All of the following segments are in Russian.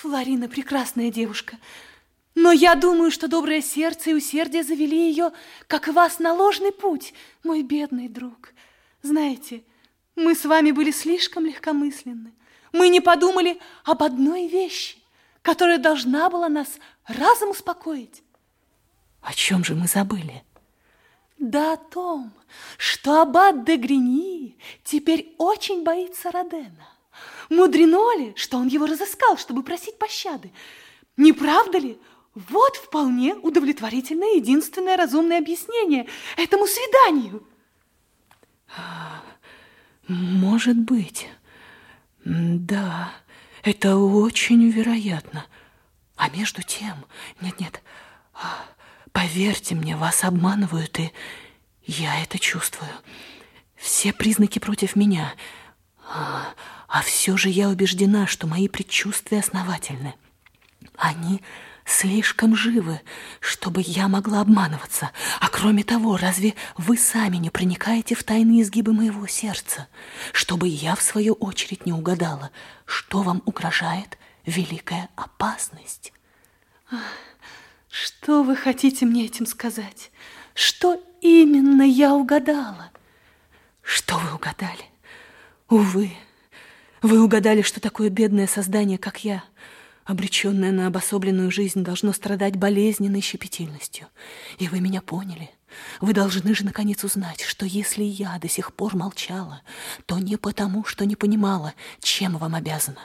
Флорина прекрасная девушка. Но я думаю, что доброе сердце и усердие завели ее, как и вас, на ложный путь, мой бедный друг. Знаете, мы с вами были слишком легкомысленны. Мы не подумали об одной вещи, которая должна была нас разом успокоить. О чем же мы забыли? Да о том, что аббат де Грини теперь очень боится Родена. Мудрено ли, что он его разыскал, чтобы просить пощады? Не правда ли? Вот вполне удовлетворительное единственное разумное объяснение этому свиданию. Может быть. Да, это очень вероятно. А между тем, нет-нет, поверьте мне, вас обманывают, и я это чувствую. Все признаки против меня. А, все же я убеждена, что мои предчувствия основательны. Они слишком живы, чтобы я могла обманываться. А кроме того, разве вы сами не проникаете в тайные изгибы моего сердца, чтобы я, в свою очередь, не угадала, что вам угрожает великая опасность? Что вы хотите мне этим сказать? Что именно я угадала? Что вы угадали? Увы, вы угадали, что такое бедное создание, как я — обреченное на обособленную жизнь, должно страдать болезненной щепетильностью. И вы меня поняли. Вы должны же наконец узнать, что если я до сих пор молчала, то не потому, что не понимала, чем вам обязана.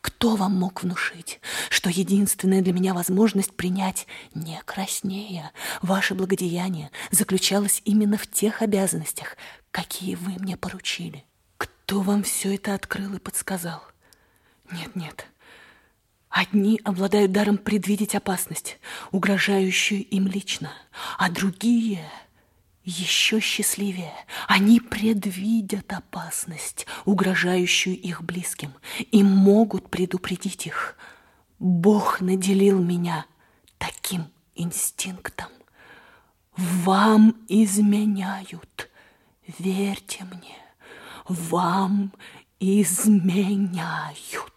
Кто вам мог внушить, что единственная для меня возможность принять, не краснея, ваше благодеяние заключалась именно в тех обязанностях, какие вы мне поручили? Кто вам все это открыл и подсказал? Нет-нет, Одни обладают даром предвидеть опасность, угрожающую им лично, а другие еще счастливее. Они предвидят опасность, угрожающую их близким, и могут предупредить их. Бог наделил меня таким инстинктом. Вам изменяют, верьте мне, вам изменяют.